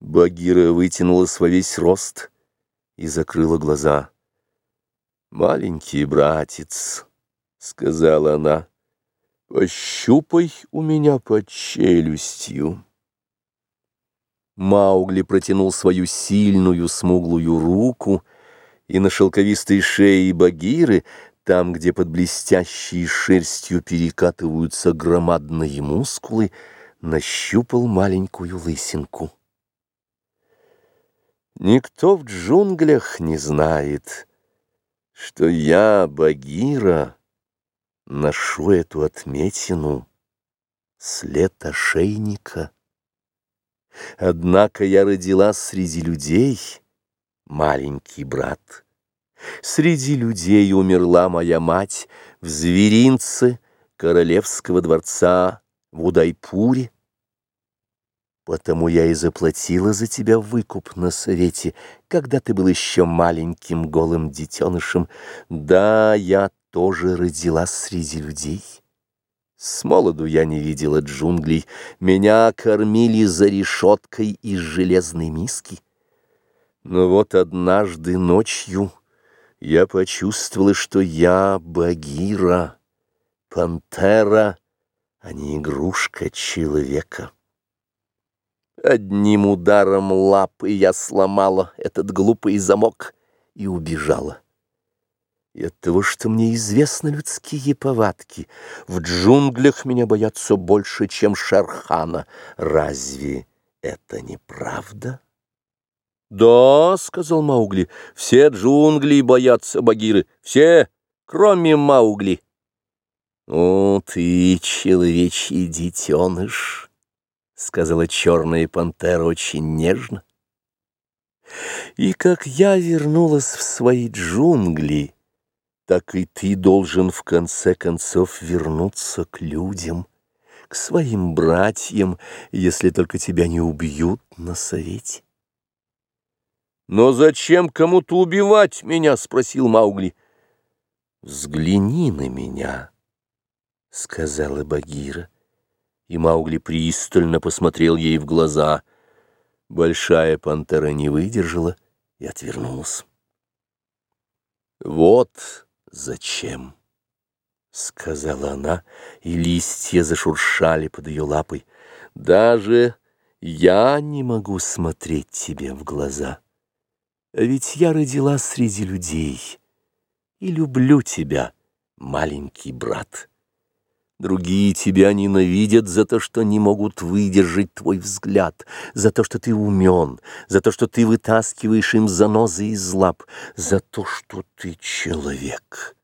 Багира вытянулась во весь рост и закрыла глаза. «Маленький братец», — сказала она, — «пощупай у меня под челюстью». Маугли протянул свою сильную смуглую руку, и на шелковистой шее Багиры, там, где под блестящей шерстью перекатываются громадные мускулы, нащупал маленькую лысинку. Никто в джунглях не знает, что я, Багира, ношу эту отметину, след ошейника. Однако я родилась среди людей, маленький брат. Среди людей умерла моя мать в зверинце королевского дворца в Удайпуре. Потому я и заплатила за тебя выкуп на совете, когда ты был еще маленьким голым детенышем. Да, я тоже родилась среди людей. С молоду я не видела джунглей, меня кормили за решеткой из железной миски. Но вот однажды ночью я почувствовала, что я Багира, пантера, а не игрушка человека. Одним ударом лапы я сломала этот глупый замок и убежала. И от того, что мне известны людские повадки, в джунглях меня боятся больше, чем Шерхана. Разве это не правда? «Да», — сказал Маугли, — «все джунгли боятся Багиры, все, кроме Маугли». «О, ты, человечий детеныш!» — сказала черная пантера очень нежно. И как я вернулась в свои джунгли, так и ты должен в конце концов вернуться к людям, к своим братьям, если только тебя не убьют на совете. «Но зачем кому-то убивать меня?» — спросил Маугли. «Взгляни на меня», — сказала Багира и Маугли пристально посмотрел ей в глаза. Большая пантера не выдержала и отвернулась. «Вот зачем!» — сказала она, и листья зашуршали под ее лапой. «Даже я не могу смотреть тебе в глаза. А ведь я родила среди людей и люблю тебя, маленький брат». Другие тебя ненавидят за то, что не могут выдержать твой взгляд, за то, что ты умен, за то, что ты вытаскиваешь им занозы из лап, за то, что ты человек».